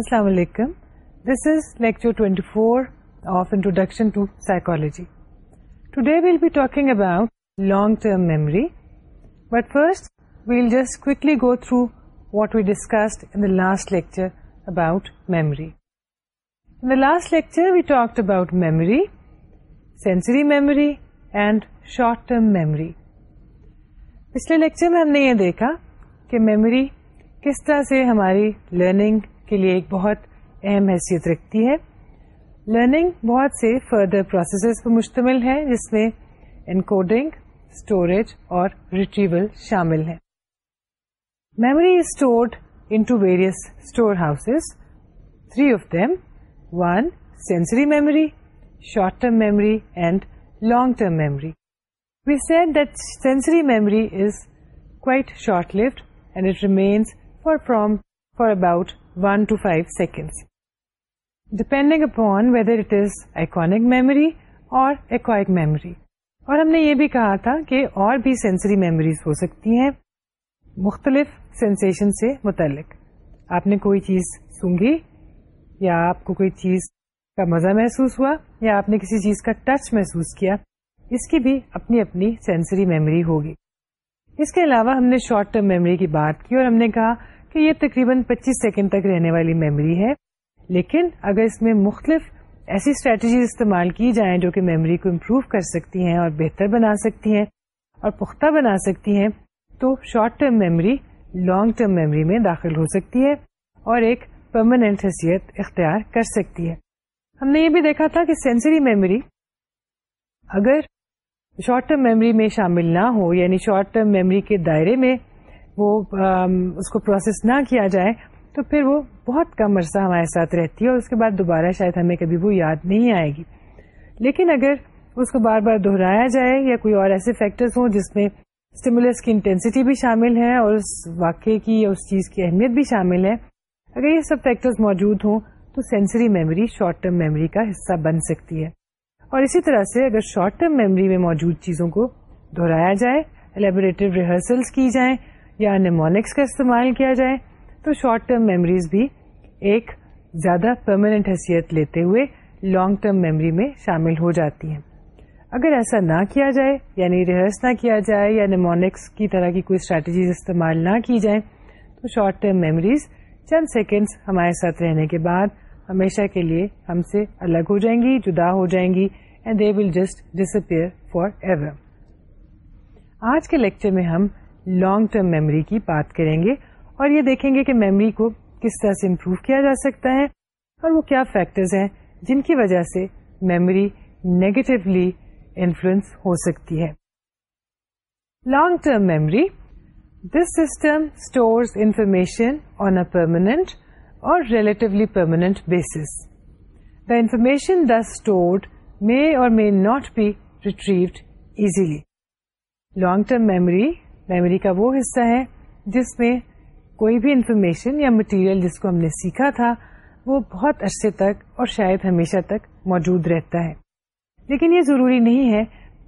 السلام علیکم this is lecture 24 of introduction to psychology today we'll be talking about long term memory but first we'll just firstly go through what we discussed in the last lecture about memory in the last lecture we talked about memory sensory memory and short term memory پچھلے lecture میں ہم نے یہ دیکھا کہ memory کس طرح سے ہماری لرننگ کے لیے ایک بہت اہم حیثیت رکھتی ہے لرننگ بہت سے فردر پروسیسز پر مشتمل ہے جس میں انکوڈنگ اسٹوریج اور ریٹریول شامل ہے memory is stored in to various store house three of them one sensory memory short term memory and long term memory we said that sensory memory is quite short lived and it remains for from for about one two five seconds. Depending upon whether it is iconic memory or echoic memory اور ہم نے یہ بھی کہا تھا کہ اور بھی سینسری میموریز ہو سکتی ہیں مختلف سینسیشن سے متعلق آپ نے کوئی چیز سونگھی یا آپ کو کوئی چیز کا مزہ محسوس ہوا یا آپ نے کسی چیز کا ٹچ محسوس کیا اس کی بھی اپنی اپنی سینسری میموری ہوگی اس کے علاوہ ہم نے شارٹ ٹرم میموری کی بات کی اور ہم نے کہا کہ یہ تقریباً پچیس سیکنڈ تک رہنے والی میموری ہے لیکن اگر اس میں مختلف ایسی اسٹریٹجیز استعمال کی جائیں جو کہ میموری کو امپروو کر سکتی ہیں اور بہتر بنا سکتی ہیں اور پختہ بنا سکتی ہیں تو short term memory long term memory میں داخل ہو سکتی ہے اور ایک پرماننٹ حیثیت اختیار کر سکتی ہے ہم نے یہ بھی دیکھا تھا کہ سینسری میموری اگر شارٹ ٹرم میموری میں شامل نہ ہو یعنی شارٹ ٹرم میموری کے دائرے میں وہ اس کو پروسیس نہ کیا جائے تو پھر وہ بہت کم عرصہ ہمارے ساتھ رہتی ہے اور اس کے بعد دوبارہ شاید ہمیں کبھی وہ یاد نہیں آئے گی لیکن اگر اس کو بار بار دہرایا جائے یا کوئی اور ایسے فیکٹرز ہوں جس میں اسٹیمولس کی انٹینسٹی بھی شامل ہے اور اس واقعے کی یا اس چیز کی اہمیت بھی شامل ہے اگر یہ سب فیکٹرز موجود ہوں تو sensory memory short term memory کا حصہ بن سکتی ہے اور اسی طرح سے اگر شارٹ ٹرم میموری میں موجود چیزوں کو دہرایا جائے الیبوریٹو ریہرسلس کی جائیں یا نیمونکس کا استعمال کیا جائے تو شارٹ ٹرم میموریز بھی ایک زیادہ پرماننٹ حیثیت لیتے ہوئے لانگ ٹرم میموری میں شامل ہو جاتی ہیں اگر ایسا نہ کیا جائے یعنی ریہرس نہ کیا جائے یا نیمونکس کی طرح کی کوئی اسٹریٹجیز استعمال نہ کی جائیں تو شارٹ ٹرم میموریز چند سیکنڈس ہمارے ساتھ رہنے کے بعد ہمیشہ کے لیے ہم سے الگ ہو جائیں گی جدا ہو جائیں گی and they will just disappear for ever آج کے لیکچر میں ہم لانگ ٹرم میموری کی بات کریں گے اور یہ دیکھیں گے کہ میموری کو کس طرح سے امپروو کیا جا سکتا ہے اور وہ کیا فیکٹرز ہیں جن کی وجہ سے میموری نیگیٹولی انفلوئنس ہو سکتی ہے long term memory this system store information on a permanent or relatively permanent basis the information the stored may or may not be retrieved easily long term memory memory کا وہ حصہ ہے جس میں کوئی بھی انفارمیشن یا مٹیریل جس کو ہم نے سیکھا تھا وہ بہت عرصے تک اور شاید ہمیشہ تک موجود رہتا ہے لیکن یہ ضروری نہیں ہے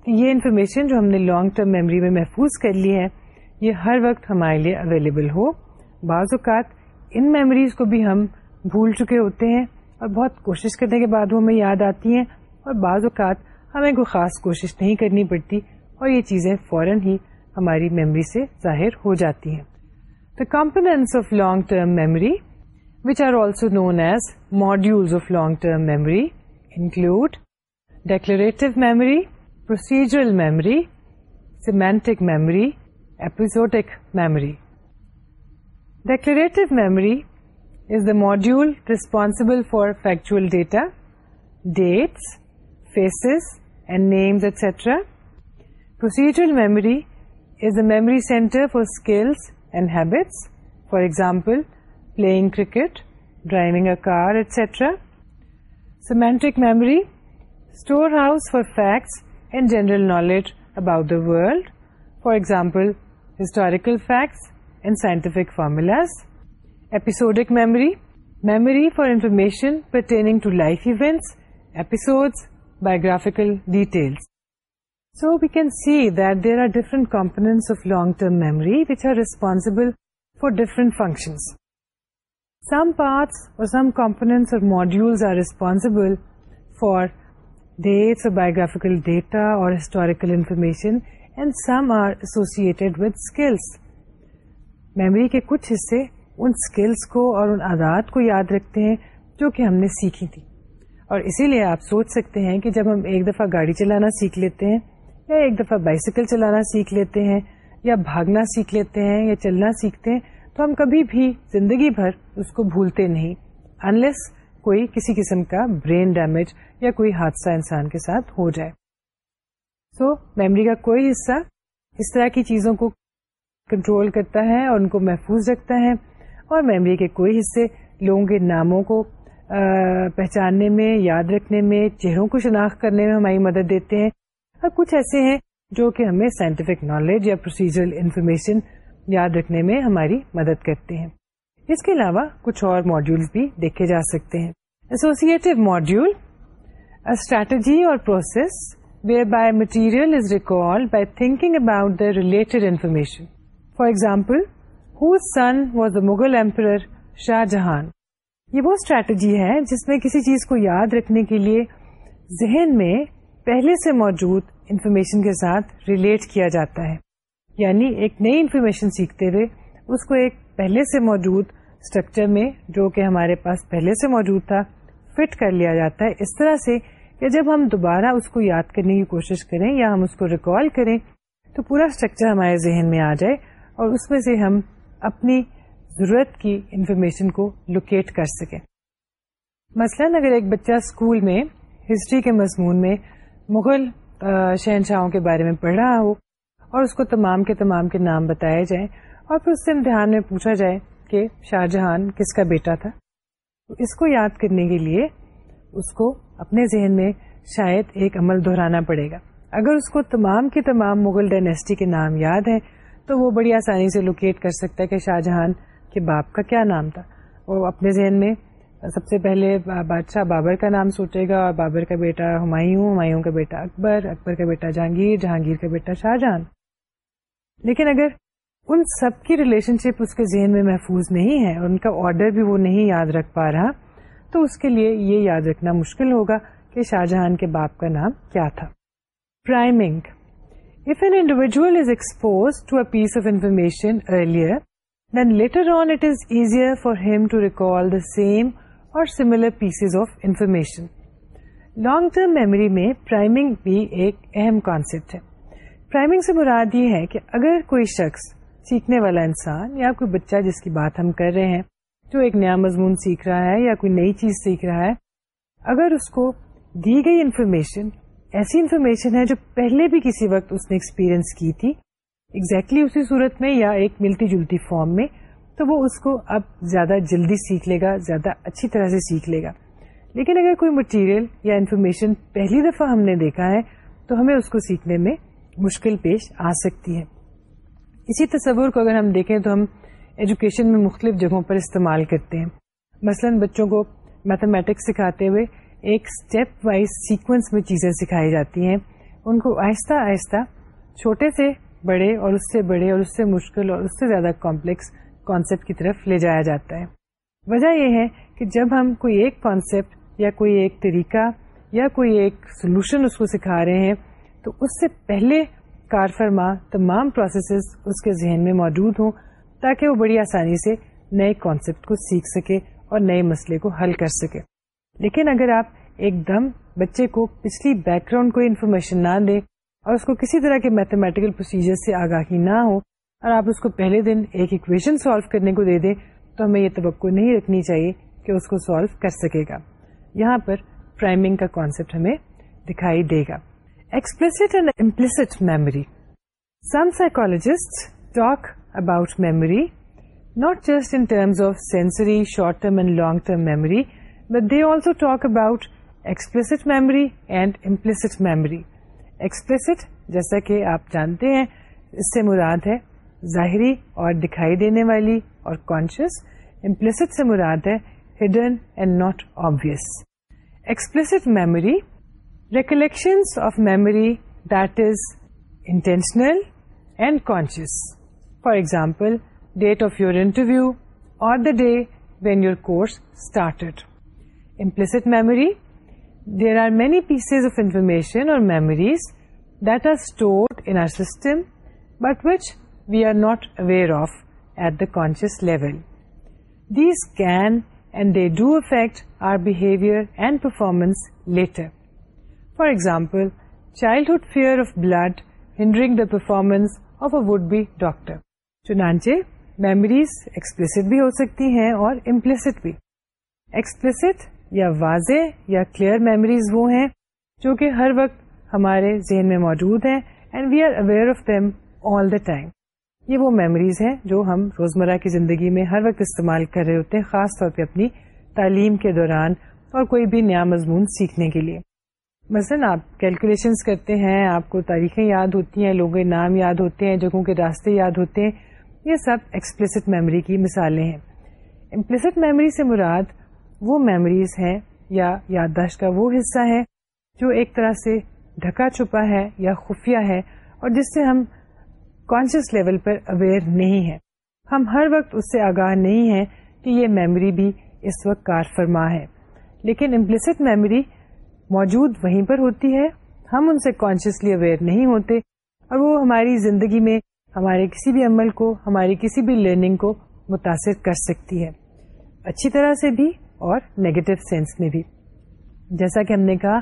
کہ یہ انفارمیشن جو ہم نے لانگ ٹرم میموری میں محفوظ کر لی ہے یہ ہر وقت ہمارے لیے اویلیبل ہو بعض اوقات ان میموریز کو بھی ہم بھول چکے ہوتے ہیں اور بہت کوشش کرنے کے بعد وہ ہمیں یاد آتی ہیں اور بعض اوقات ہمیں کوئی خاص کوشش نہیں کرنی پڑتی اور یہ چیزیں فوراً ہی ہماری میموری سے ظاہر ہو جاتی ہیں the component of long term memory which are also known as module of long term memory include declarative memory procedural memory semantic memory episodic memory declarative memory is the module responsible for factual data dates faces and names etcetera procedural memory is the memory center for skills and habits, for example, playing cricket, driving a car, etc. Semantic memory, storehouse for facts and general knowledge about the world, for example, historical facts and scientific formulas. Episodic memory, memory for information pertaining to life events, episodes, biographical details. So we can see that there are different components of long term memory which are responsible for different functions some parts or some components module for dates biographical data or historical information and some are associated with skills memory کے کچھ حصے ان skills کو اور ان آداد کو یاد رکھتے ہیں جو کہ ہم نے سیکھی تھی اور اسی لیے آپ سوچ سکتے ہیں کہ جب ہم ایک دفعہ گاڑی چلانا سیکھ لیتے ہیں یا ایک دفعہ بائسیکل چلانا سیکھ لیتے ہیں یا بھاگنا سیکھ لیتے ہیں یا چلنا سیکھتے ہیں تو ہم کبھی بھی زندگی بھر اس کو بھولتے نہیں انلیس کوئی کسی قسم کا برین ڈیمیج یا کوئی حادثہ انسان کے ساتھ ہو جائے سو so, میموری کا کوئی حصہ اس طرح کی چیزوں کو کنٹرول کرتا ہے اور ان کو محفوظ رکھتا ہے اور میموری کے کوئی حصے لوگوں کے ناموں کو پہچاننے میں یاد رکھنے میں چہروں کو شناخت کرنے میں ہماری مدد دیتے ہیں اور کچھ ایسے ہیں جو کہ ہمیں سائنٹیفک نالج یا پروسیجر انفارمیشن یاد رکھنے میں ہماری مدد کرتے ہیں اس کے علاوہ کچھ اور ماڈیول بھی دیکھے جا سکتے ہیں associative module strategy or process whereby by material is thinking about the related information for example who son was the Mughal emperor Shah Jahan یہ وہ اسٹریٹجی ہے جس میں کسی چیز کو یاد رکھنے کے لیے ذہن میں پہلے سے موجود انفارمیشن کے ساتھ ریلیٹ کیا جاتا ہے یعنی ایک نئی انفارمیشن سیکھتے ہوئے اس کو ایک پہلے سے موجود اسٹرکچر میں جو کہ ہمارے پاس پہلے سے موجود تھا فٹ کر لیا جاتا ہے اس طرح سے کہ جب ہم دوبارہ اس کو یاد کرنے کی کوشش کریں یا ہم اس کو ریکال کریں تو پورا اسٹرکچر ہمارے ذہن میں آ جائے اور اس میں سے ہم اپنی ضرورت کی انفارمیشن کو لوکیٹ کر سکیں مثلاً اگر ایک بچہ اسکول میں ہسٹری کے مضمون میں مغل شہنشاہوں کے بارے میں پڑھ رہا ہو اور اس کو تمام کے تمام کے نام بتائے جائیں اور پھر اس سے امتحان میں پوچھا جائے کہ شاہ جہان کس کا بیٹا تھا تو اس کو یاد کرنے کے لیے اس کو اپنے ذہن میں شاید ایک عمل دہرانا پڑے گا اگر اس کو تمام کے تمام مغل ڈائنیسٹی کے نام یاد ہیں تو وہ بڑی آسانی سے لوکیٹ کر سکتا ہے کہ شاہ جہان کے باپ کا کیا نام تھا وہ اپنے ذہن میں سب سے پہلے بادشاہ بابر کا نام سوچے گا اور بابر کا بیٹا ہمایوں ہمایوں کا بیٹا اکبر اکبر کا بیٹا جہانگیر جہانگیر کا بیٹا جہان لیکن اگر ان سب کی ریلیشن شپ اس کے ذہن میں محفوظ نہیں ہے اور ان کا آرڈر بھی وہ نہیں یاد رکھ پا رہا تو اس کے لیے یہ یاد رکھنا مشکل ہوگا کہ جہان کے باپ کا نام کیا تھا priming if an individual is expose to a piece of information earlier then later on it is easier for to recall same or similar pieces of information long term memory میں پرائمنگ بھی ایک اہم concept ہے priming سے مراد یہ ہے کہ اگر کوئی شخص سیکھنے والا انسان یا کوئی بچہ جس کی بات ہم کر رہے ہیں جو ایک نیا مضمون سیکھ رہا ہے یا کوئی نئی چیز سیکھ رہا ہے اگر اس کو دی گئی انفارمیشن ایسی انفارمیشن ہے جو پہلے بھی کسی وقت اس نے ایکسپیرئنس کی تھی ایگزیکٹلی exactly اسی صورت میں یا ایک ملتی جلتی فارم میں تو وہ اس کو اب زیادہ جلدی سیکھ لے گا زیادہ اچھی طرح سے سیکھ لے گا لیکن اگر کوئی مٹیریل یا انفارمیشن پہلی دفعہ ہم نے دیکھا ہے تو ہمیں اس کو سیکھنے میں مشکل پیش آ سکتی ہے اسی تصور کو اگر ہم دیکھیں تو ہم ایجوکیشن میں مختلف جگہوں پر استعمال کرتے ہیں مثلا بچوں کو میتھمیٹکس سکھاتے ہوئے ایک اسٹیپ وائز سیکوینس میں چیزیں سکھائی جاتی ہیں ان کو آہستہ آہستہ چھوٹے سے بڑے اور اس سے بڑے اور اس سے مشکل اور اس سے زیادہ کمپلیکس کانسیپٹ کی طرف لے جایا جاتا ہے وجہ یہ ہے کہ جب ہم کوئی ایک کانسیپٹ یا کوئی ایک طریقہ یا کوئی ایک سولوشن اس کو سکھا رہے ہیں تو اس سے پہلے کار فرما تمام پروسیسز اس کے ذہن میں موجود ہوں تاکہ وہ بڑی آسانی سے نئے کانسیپٹ کو سیکھ سکے اور نئے مسئلے کو حل کر سکے لیکن اگر آپ ایک دم بچے کو پچھلی بیک گراؤنڈ کو انفارمیشن نہ دیں اور اس کو کسی طرح کے میتھمیٹیکل پروسیجر سے آگاہی نہ ہو اور آپ اس کو پہلے دن ایک اکویشن سالو کرنے کو دے دیں تو ہمیں یہ توقع نہیں رکھنی چاہیے کہ اس کو سالو کر سکے گا یہاں پر پرائمنگ کا کانسیپٹ ہمیں دکھائی دے گا explicit memory some psychologist talk about memory not just in terms of sensory short term and long term memory but they also talk about explicit memory and implicit memory explicit جیسا کہ آپ جانتے ہیں اس سے مراد ہے ظاہری اور دکھائی دینے والی اور کانشیس امپلسٹ سے مراد ہے hidden and not obvious explicit memory recollection of memory that is intentional and conscious for example date of your interview or the day when your course started implicit memory there are many pieces of information or memories that are stored in our system but which we are not aware of at the conscious level these kind they do affect for example childhood fear of blood hindering the performance of a would be doctor چنانچے memories explicit بھی ہو سکتی ہیں اور امپلیس بھی explicit یا واضح یا clear memories وہ ہیں جو کہ ہر وقت ہمارے ذہن میں موجود ہیں and we are aware of them all the time یہ وہ میموریز ہیں جو ہم روزمرہ کی زندگی میں ہر وقت استعمال کر رہے ہوتے ہیں خاص طور پہ اپنی تعلیم کے دوران اور کوئی بھی نیا مضمون سیکھنے کے لیے مثلا آپ کیلکولیشنس کرتے ہیں آپ کو تاریخیں یاد ہوتی ہیں لوگوں کے نام یاد ہوتے ہیں جگہوں کے راستے یاد ہوتے ہیں یہ سب ایکسپلسٹ میموری کی مثالیں ہیں امپلسٹ میموری سے مراد وہ میموریز ہیں یا یادداشت کا وہ حصہ ہے جو ایک طرح سے ڈھکا چھپا ہے یا خفیہ ہے اور جس سے ہم کانشیس لیول پر اویئر نہیں ہے ہم ہر وقت اس سے آگاہ نہیں ہے کہ یہ میموری بھی اس وقت کار فرما ہے لیکن امپلسٹ میموری موجود وہیں پر ہوتی ہے ہم ان سے کانشیسلی اویئر نہیں ہوتے اور وہ ہماری زندگی میں ہمارے کسی بھی عمل کو ہماری کسی بھی لرننگ کو متاثر کر سکتی ہے اچھی طرح سے بھی اور نیگیٹو سینس میں بھی جیسا کہ ہم نے کہا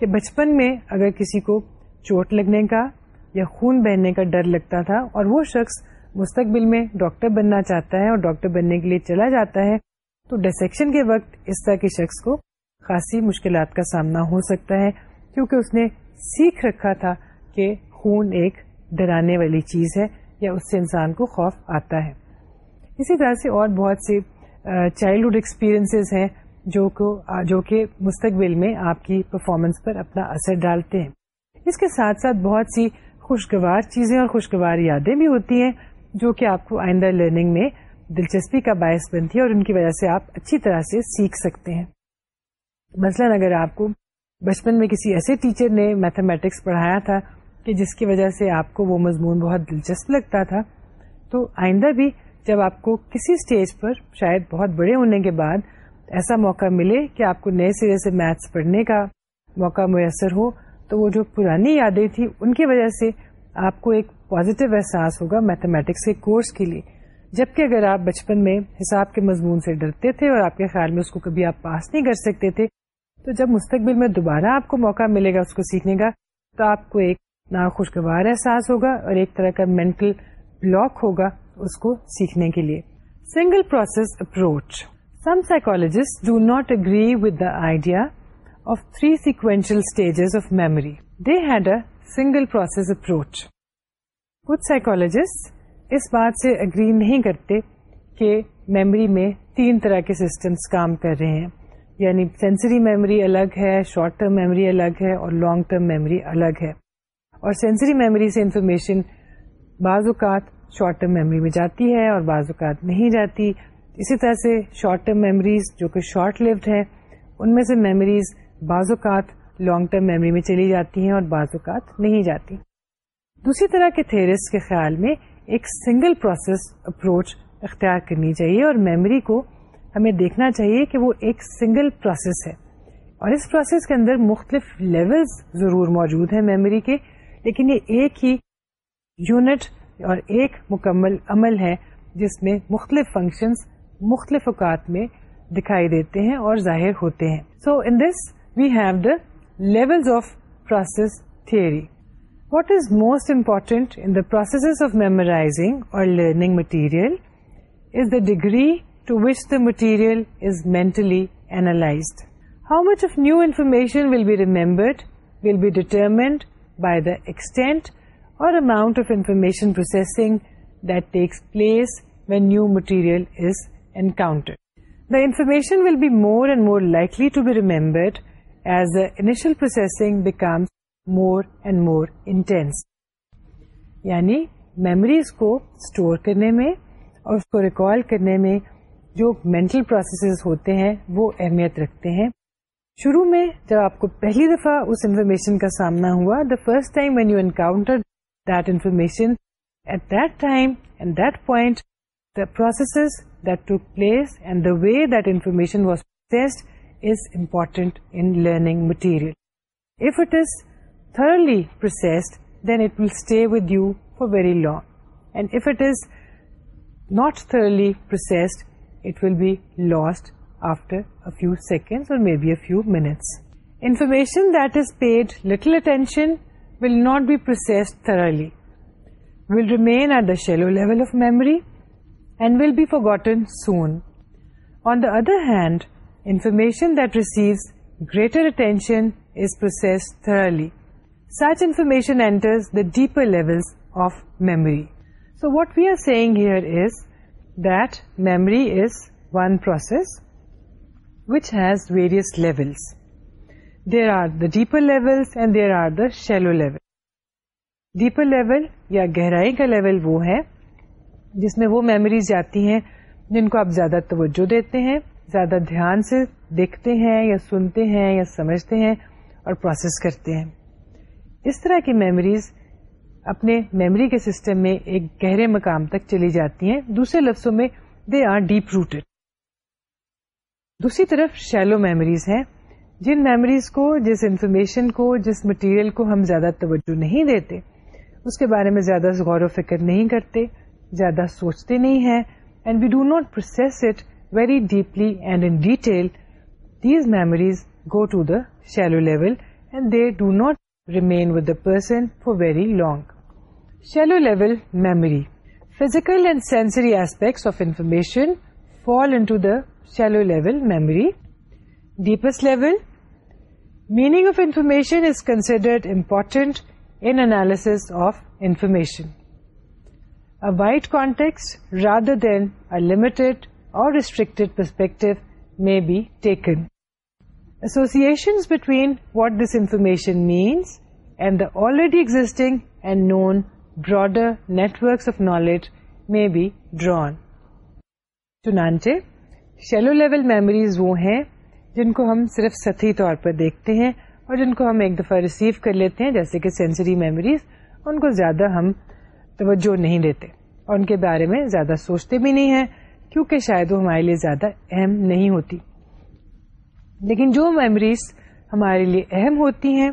کہ بچپن میں اگر کسی کو چوٹ لگنے کا یا خون بہنے کا ڈر لگتا تھا اور وہ شخص مستقبل میں ڈاکٹر بننا چاہتا ہے اور ڈاکٹر بننے کے لیے چلا جاتا ہے تو ڈسیکشن کے وقت اس طرح کے شخص کو خاصی مشکلات کا سامنا ہو سکتا ہے کیونکہ اس نے سیکھ رکھا تھا کہ خون ایک ڈرانے والی چیز ہے یا اس سے انسان کو خوف آتا ہے اسی طرح سے اور بہت سے چائلڈہڈ ایکسپیرئنس ہیں جو کو جو کہ مستقبل میں آپ کی پرفارمنس پر اپنا اثر ڈالتے ہیں اس کے ساتھ ساتھ بہت سی خوشگوار چیزیں اور خوشگوار یادیں بھی ہوتی ہیں جو کہ آپ کو آئندہ لرننگ میں دلچسپی کا باعث بنتی ہے اور ان کی وجہ سے آپ اچھی طرح سے سیکھ سکتے ہیں مثلا اگر آپ کو بچپن میں کسی ایسے ٹیچر نے میتھمیٹکس پڑھایا تھا کہ جس کی وجہ سے آپ کو وہ مضمون بہت دلچسپ لگتا تھا تو آئندہ بھی جب آپ کو کسی اسٹیج پر شاید بہت بڑے ہونے کے بعد ایسا موقع ملے کہ آپ کو نئے سرے سے میتھس پڑھنے کا موقع میسر ہو تو وہ جو پرانی یادیں تھیں ان کی وجہ سے آپ کو ایک پازیٹیو احساس ہوگا میتھمیٹکس کے کورس کے لیے جبکہ اگر آپ بچپن میں حساب کے مضمون سے ڈرتے تھے اور آپ کے خیال میں اس کو کبھی آپ پاس نہیں کر سکتے تھے تو جب مستقبل میں دوبارہ آپ کو موقع ملے گا اس کو سیکھنے کا تو آپ کو ایک ناخوشگوار احساس ہوگا اور ایک طرح کا مینٹل بلاک ہوگا اس کو سیکھنے کے لیے single process approach some psychologist do not agree with the idea sequential stage of memory they had a single process approach کچھ سائیکولوجسٹ اس بات سے اگری نہیں کرتے کہ میموری میں تین طرح کے سسٹمس کام کر رہے ہیں یعنی سینسری میموری الگ ہے شارٹ ٹرم میموری الگ ہے اور لانگ ٹرم میموری الگ ہے اور سینسری میموری سے انفارمیشن بعض اوقات شارٹ ٹرم میموری میں جاتی ہے اور بعض اوقات نہیں جاتی اسی طرح سے شارٹ ٹرم میموریز جو کہ شارٹ لوف ہیں ان میں سے میموریز بعض اوقات لانگ ٹرم میموری میں چلی جاتی ہیں اور بعض اوقات نہیں جاتی دوسری طرح کے تھیریس کے خیال میں ایک سنگل پروسیس اپروچ اختیار کرنی چاہیے اور میموری کو ہمیں دیکھنا چاہیے کہ وہ ایک سنگل پروسیس ہے اور اس پروسیس کے اندر مختلف لیولز ضرور موجود ہیں میموری کے لیکن یہ ایک ہی یونٹ اور ایک مکمل عمل ہے جس میں مختلف فنکشنز مختلف اوقات میں دکھائی دیتے ہیں اور ظاہر ہوتے ہیں so in this we have the levels of process theory. What is most important in the processes of memorizing or learning material is the degree to which the material is mentally analyzed. How much of new information will be remembered will be determined by the extent or amount of information processing that takes place when new material is encountered. The information will be more and more likely to be remembered more and more انس یعنی memories کو store کرنے میں اور اس کو recall کرنے میں جو مینٹل پروسیس ہوتے ہیں وہ اہمیت رکھتے ہیں شروع میں جب آپ کو پہلی دفعہ اس انفارمیشن کا سامنا ہوا the first time when you encounter that information at that time and that point the processes that took place and the way that information was processed is important in learning material. If it is thoroughly processed, then it will stay with you for very long. And if it is not thoroughly processed, it will be lost after a few seconds or maybe a few minutes. Information that is paid little attention will not be processed thoroughly, will remain at the shallow level of memory and will be forgotten soon. On the other hand, information that receives greater attention is process thoroughly such information enters the deeper level of memory so what we are seeing here is that memory is one process which has various level there are the deeper level there are the shallow level deeper level یا گہرائی کا level وہ ہے جس میں وہ memories جاتی ہیں جن کو آپ زیادہ توجہ دیتے ہیں زیادہ دھیان سے دیکھتے ہیں یا سنتے ہیں یا سمجھتے ہیں اور پروسیس کرتے ہیں اس طرح کی میموریز اپنے میموری کے سسٹم میں ایک گہرے مقام تک چلی جاتی ہیں دوسرے لفظوں میں دے آر ڈیپ روٹیڈ دوسری طرف شیلو میموریز ہیں جن میموریز کو جس انفارمیشن کو جس مٹیریل کو ہم زیادہ توجہ نہیں دیتے اس کے بارے میں زیادہ غور و فکر نہیں کرتے زیادہ سوچتے نہیں ہیں and we do not process it very deeply and in detail, these memories go to the shallow level and they do not remain with the person for very long. Shallow level memory. Physical and sensory aspects of information fall into the shallow level memory. Deepest level. Meaning of information is considered important in analysis of information. A wide context rather than a limited or restricted perspective میں be taken association what this information means and the already existing known broader networks knowledge میں be ڈر چنانچہ shallow level memories وہ ہیں جن کو ہم صرف سطحی طور پر دیکھتے ہیں اور جن کو ہم ایک دفعہ ریسیو کر لیتے ہیں جیسے کہ سینسری میموریز ان کو زیادہ ہم توجہ نہیں دیتے اور ان کے بارے میں زیادہ سوچتے بھی نہیں ہیں کیونکہ شاید وہ ہمارے لیے زیادہ اہم نہیں ہوتی لیکن جو میموریز ہمارے لیے اہم ہوتی ہیں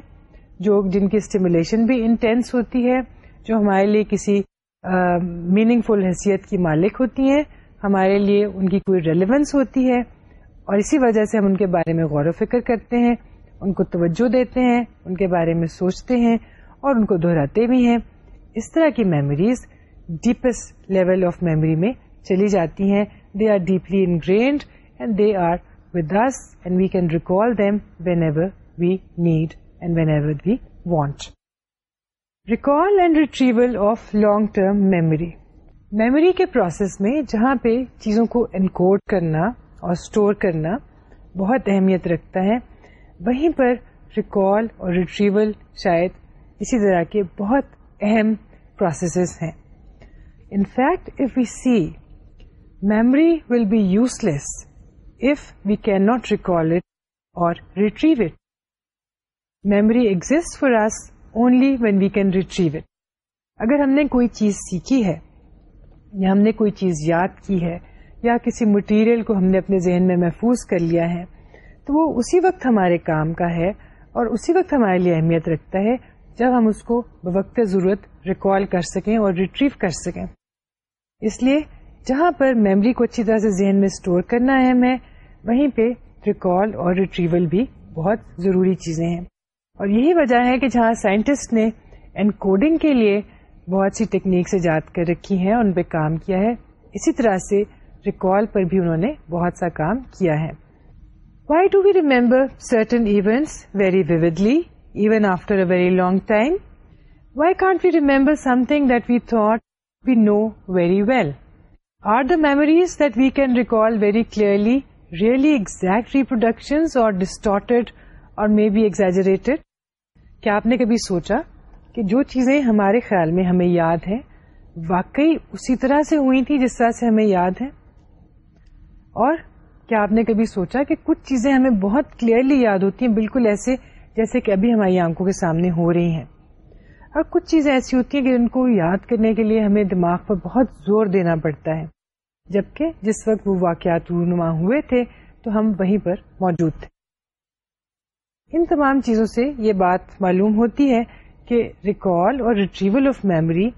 جو جن کی اسٹیمولیشن بھی انٹینس ہوتی ہے جو ہمارے لیے کسی میننگ فل حیثیت کی مالک ہوتی ہیں ہمارے لیے ان کی کوئی ریلیونس ہوتی ہے اور اسی وجہ سے ہم ان کے بارے میں غور و فکر کرتے ہیں ان کو توجہ دیتے ہیں ان کے بارے میں سوچتے ہیں اور ان کو دہراتے بھی ہیں اس طرح کی memories deepest level of memory میں چلی جاتی ہیں they are deeply ingrained and they are with this and we can recall them when when ever ever we we need and want recall and retrieval of long term memory memory کے process میں جہاں پہ چیزوں کو انکوڈ کرنا اور store کرنا بہت اہمیت رکھتا ہے وہیں پر ریکال اور ریٹریول شاید اسی طرح کے بہت اہم پروسیسز ہیں in fact if you see memory will be useless if we can not recall it or retrieve it for exist only as only when we can retrieve it اگر ہم نے کوئی چیز سیکھی ہے یا ہم نے کوئی چیز یاد کی ہے یا کسی مٹیریل کو ہم نے اپنے ذہن میں محفوظ کر لیا ہے تو وہ اسی وقت ہمارے کام کا ہے اور اسی وقت ہمارے لیے اہمیت رکھتا ہے جب ہم اس کو بوقت ضرورت ریکال کر سکیں اور ریٹریو کر سکیں اس لیے جہاں پر میموری کو اچھی طرح سے ذہن میں اسٹور کرنا اہم ہے وہیں پہ ریکال اور ریٹریول بھی بہت ضروری چیزیں ہیں اور یہی وجہ ہے کہ جہاں سائنٹسٹ نے کے لیے بہت سی ٹیکنیک سے کر رکھی ہیں ان پہ کام کیا ہے اسی طرح سے ریکال پر بھی انہوں نے بہت سا کام کیا ہے why do we remember certain events very vividly even after a very long time why can't we remember something that we we know very well are the memories that we can recall very clearly really exact reproduction or distorted or may be ایگزریٹیڈ کیا آپ نے کبھی سوچا کہ جو چیزیں ہمارے خیال میں ہمیں یاد ہیں واقعی اسی طرح سے ہوئی تھی جس طرح سے ہمیں یاد ہے اور کیا آپ نے کبھی سوچا کہ کچھ چیزیں ہمیں بہت کلیئرلی یاد ہوتی ہیں بالکل ایسے جیسے کہ ابھی ہماری آنکھوں کے سامنے ہو رہی ہیں اور کچھ چیزیں ایسی ہوتی ہیں کہ ان کو یاد کرنے کے لیے ہمیں دماغ پر بہت زور دینا پڑتا ہے جبکہ جس وقت وہ واقعات رونما ہوئے تھے تو ہم وہیں پر موجود تھے ان تمام چیزوں سے یہ بات معلوم ہوتی ہے کہ ریکال اور ریٹریول آف میموری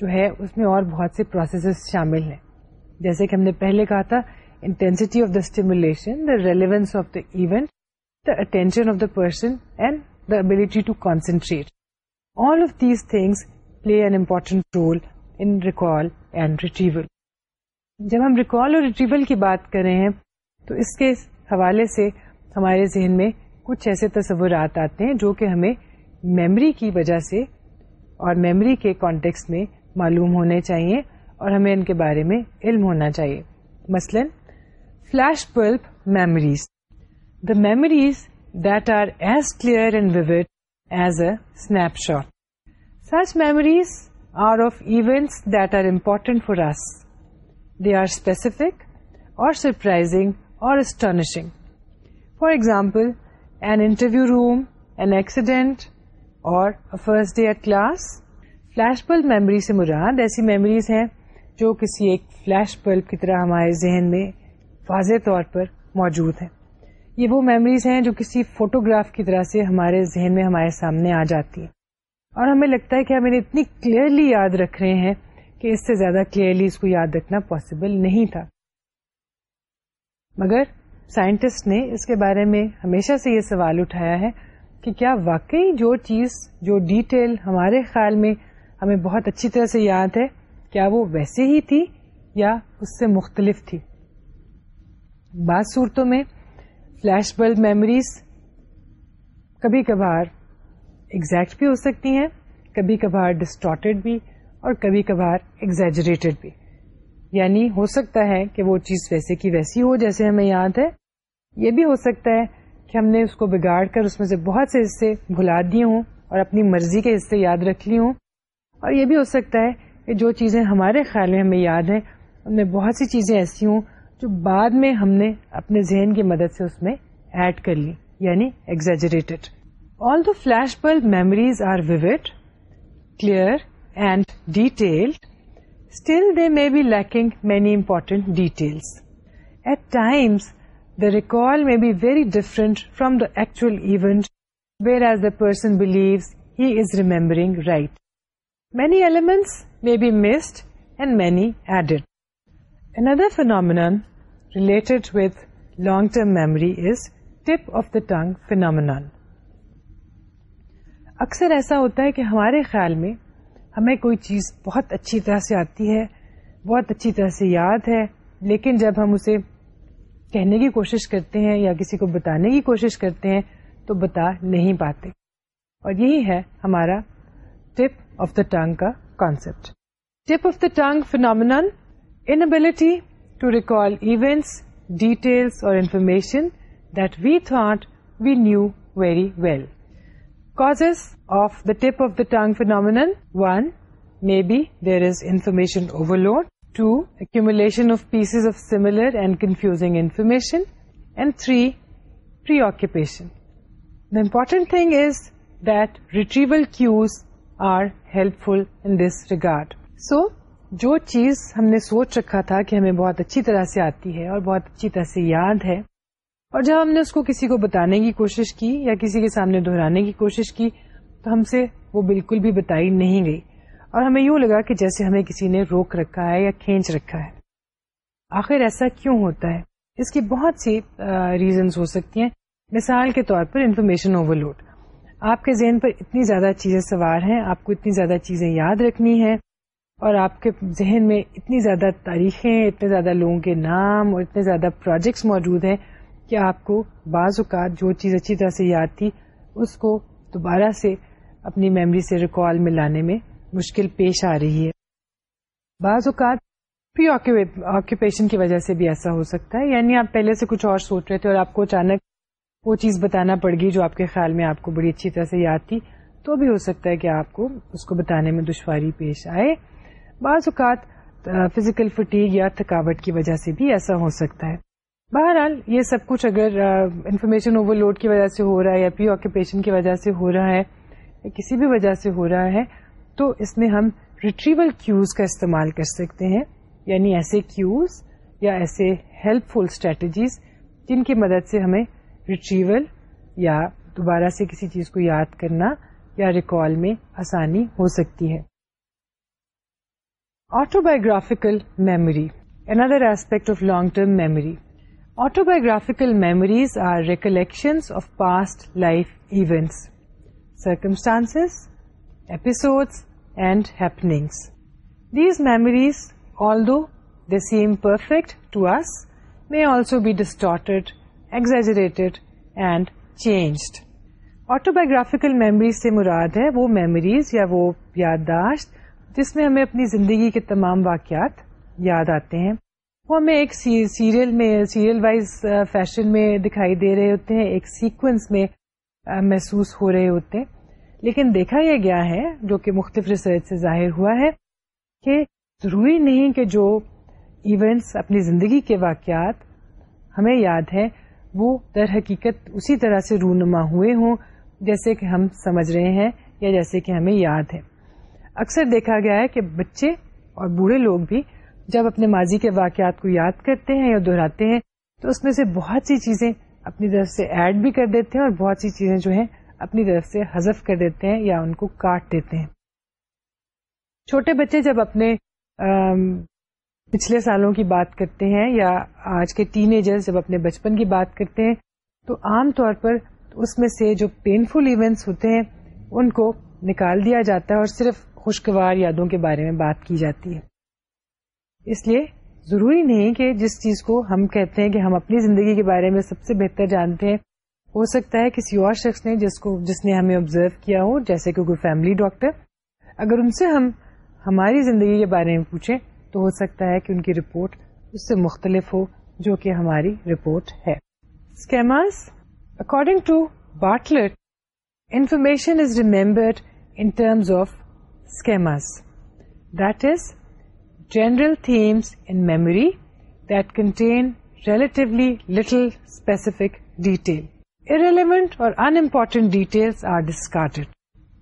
جو ہے اس میں اور بہت سے پروسیسز شامل ہیں جیسے کہ ہم نے پہلے کہا تھا intensity of the stimulation the relevance of the event the the attention of person and the ability to concentrate all of these things play an important role in recall and retrieval. جب ہم recall اور retrieval کی بات کر رہے ہیں تو اس کے حوالے سے ہمارے ذہن میں کچھ ایسے تصورات آتے ہیں جو کہ ہمیں میمری کی وجہ سے اور میمری کے کانٹیکس میں معلوم ہونے چاہیے اور ہمیں ان کے بارے میں علم ہونا چاہیے مثلا flash bulb memories the memories that are as clear and vivid as are such memories are of important that are They for they are specific or surprising or example, for example an interview room an a or first day class flash bulb memory سے مراد ایسی memories ہیں جو کسی ایک flash bulb کی طرح ہمارے ذہن میں واضح طور پر موجود ہیں یہ وہ میموریز ہیں جو کسی فوٹوگراف کی طرح سے ہمارے ذہن میں ہمارے سامنے آ جاتی ہیں اور ہمیں لگتا ہے کہ ہم انہیں اتنی کلیئرلی یاد رکھ رہے ہیں کہ اس سے زیادہ کلیئرلی اس کو یاد رکھنا پاسبل نہیں تھا مگر سائنٹسٹ نے اس کے بارے میں ہمیشہ سے یہ سوال اٹھایا ہے کہ کیا واقعی جو چیز جو ڈیٹیل ہمارے خیال میں ہمیں بہت اچھی طرح سے یاد ہے کیا وہ ویسے ہی تھی یا اس سے مختلف تھی بعض صورتوں میں فلیش بلب میموریز کبھی کبھار ایگزیکٹ بھی ہو سکتی ہیں کبھی کبھار ڈسٹارٹیڈ بھی اور کبھی کبھار ایگزیجریٹڈ بھی یعنی ہو سکتا ہے کہ وہ چیز ویسے کی ویسی ہو جیسے ہمیں یاد ہے یہ بھی ہو سکتا ہے کہ ہم نے اس کو بگاڑ کر اس میں سے بہت سے حصے بھلا دیے ہوں اور اپنی مرضی کے حصے یاد رکھ لی ہوں اور یہ بھی ہو سکتا ہے کہ جو چیزیں ہمارے خیال میں ہمیں یاد ہیں ان میں بہت سی چیزیں ایسی ہوں جو بعد میں ہم نے اپنے ذہن کی مدد سے اس میں ایڈ کر لی یعنی exaggerated all the flash bulb memories are vivid clear and detailed still they may be lacking many important details at times the record may be very different from the actual event whereas the person believes he is remembering right many elements may be missed and many added Another phenomenon related with long-term memory is tip of the tongue phenomenon. اکثر ایسا ہوتا ہے کہ ہمارے خیال میں ہمیں کوئی چیز بہت اچھی طرح سے آتی ہے بہت اچھی طرح سے یاد ہے لیکن جب ہم اسے کہنے کی کوشش کرتے ہیں یا کسی کو بتانے کی کوشش کرتے ہیں تو بتا نہیں پاتے اور یہی ہے ہمارا ٹپ آف دا ٹانگ کا concept tip of the tongue phenomenon inability to recall events, details or information that we thought we knew very well. Causes of the tip of the tongue phenomenon: 1. Maybe there is information overload. 2. Accumulation of pieces of similar and confusing information. And 3. Preoccupation. The important thing is that retrieval cues are helpful in this regard. So, جو چیز ہم نے سوچ رکھا تھا کہ ہمیں بہت اچھی طرح سے آتی ہے اور بہت اچھی طرح سے یاد ہے اور جب ہم نے اس کو کسی کو بتانے کی کوشش کی یا کسی کے سامنے دہرانے کی کوشش کی تو ہم سے وہ بالکل بھی بتائی نہیں گئی اور ہمیں یوں لگا کہ جیسے ہمیں کسی نے روک رکھا ہے یا کھینچ رکھا ہے آخر ایسا کیوں ہوتا ہے اس کی بہت سی ریزنز ہو سکتی ہیں مثال کے طور پر انفارمیشن اوور لوڈ آپ کے ذہن پر اتنی زیادہ چیزیں سوار ہیں آپ کو اتنی زیادہ چیزیں یاد رکھنی ہیں اور آپ کے ذہن میں اتنی زیادہ تاریخیں اتنے زیادہ لوگوں کے نام اور اتنے زیادہ پروجیکٹس موجود ہیں کہ آپ کو بعض اوقات جو چیز اچھی طرح سے یاد تھی اس کو دوبارہ سے اپنی میموری سے ریکال میں لانے میں مشکل پیش آ رہی ہے بعض اوقات آکوپیشن کی وجہ سے بھی ایسا ہو سکتا ہے یعنی آپ پہلے سے کچھ اور سوچ رہے تھے اور آپ کو اچانک وہ چیز بتانا پڑ گئی جو آپ کے خیال میں آپ کو بڑی اچھی طرح سے یاد تھی تو بھی ہو سکتا ہے کہ آپ کو اس کو بتانے میں دشواری پیش آئے بعض اوقات فزیکل فٹیگ یا تھکاوٹ کی وجہ سے بھی ایسا ہو سکتا ہے بہرحال یہ سب کچھ اگر انفارمیشن اوور لوڈ کی وجہ سے ہو رہا ہے یا پری آکوپیشن کی وجہ سے ہو رہا ہے یا کسی بھی وجہ سے ہو رہا ہے تو اس میں ہم ریٹریول کیوز کا استعمال کر سکتے ہیں یعنی ایسے کیوز یا ایسے ہیلپ فل اسٹریٹجیز جن کی مدد سے ہمیں ریٹریول یا دوبارہ سے کسی چیز کو یاد کرنا یا ریکال میں آسانی ہو سکتی ہے autobiographical memory another aspect of long term memory autobiographical memories are recollections episode and happenings these memories although seem perfect to us may also be distorted exaggerated and changed autobiographical memories سے مراد ہے وہ memories یا وہ یادداشت جس میں ہمیں اپنی زندگی کے تمام واقعات یاد آتے ہیں وہ ہمیں ایک سیریل میں سیریل وائز فیشن میں دکھائی دے رہے ہوتے ہیں ایک سیکوینس میں محسوس ہو رہے ہوتے ہیں لیکن دیکھا یہ گیا ہے جو کہ مختلف ریسرچ سے ظاہر ہوا ہے کہ ضروری نہیں کہ جو ایونٹس اپنی زندگی کے واقعات ہمیں یاد ہے وہ در حقیقت اسی طرح سے رونما ہوئے ہوں جیسے کہ ہم سمجھ رہے ہیں یا جیسے کہ ہمیں یاد ہے اکثر دیکھا گیا ہے کہ بچے اور بوڑھے لوگ بھی جب اپنے ماضی کے واقعات کو یاد کرتے ہیں یا دہراتے ہیں تو اس میں سے بہت سی چیزیں اپنی طرف سے ایڈ بھی کر دیتے ہیں اور بہت سی چیزیں جو ہیں اپنی طرف سے حذف کر دیتے ہیں یا ان کو کاٹ دیتے ہیں چھوٹے بچے جب اپنے پچھلے سالوں کی بات کرتے ہیں یا آج کے ٹین ایجر جب اپنے بچپن کی بات کرتے ہیں تو عام طور پر اس میں سے جو پینفل ایونٹس ہوتے ہیں ان کو نکال دیا جاتا ہے اور صرف خوشگوار یادوں کے بارے میں بات کی جاتی ہے اس لیے ضروری نہیں کہ جس چیز کو ہم کہتے ہیں کہ ہم اپنی زندگی کے بارے میں سب سے بہتر جانتے ہیں ہو سکتا ہے کسی اور شخص نے جس کو جس نے ہمیں آبزرو کیا ہو جیسے کہ کوئی فیملی ڈاکٹر اگر ان سے ہم ہماری زندگی کے بارے میں پوچھیں تو ہو سکتا ہے کہ ان کی رپورٹ اس سے مختلف ہو جو کہ ہماری رپورٹ ہے schemas according to Bartlett information is remembered in terms of memory دیکھ contain relatively little detail irrelevant or unimportant detailed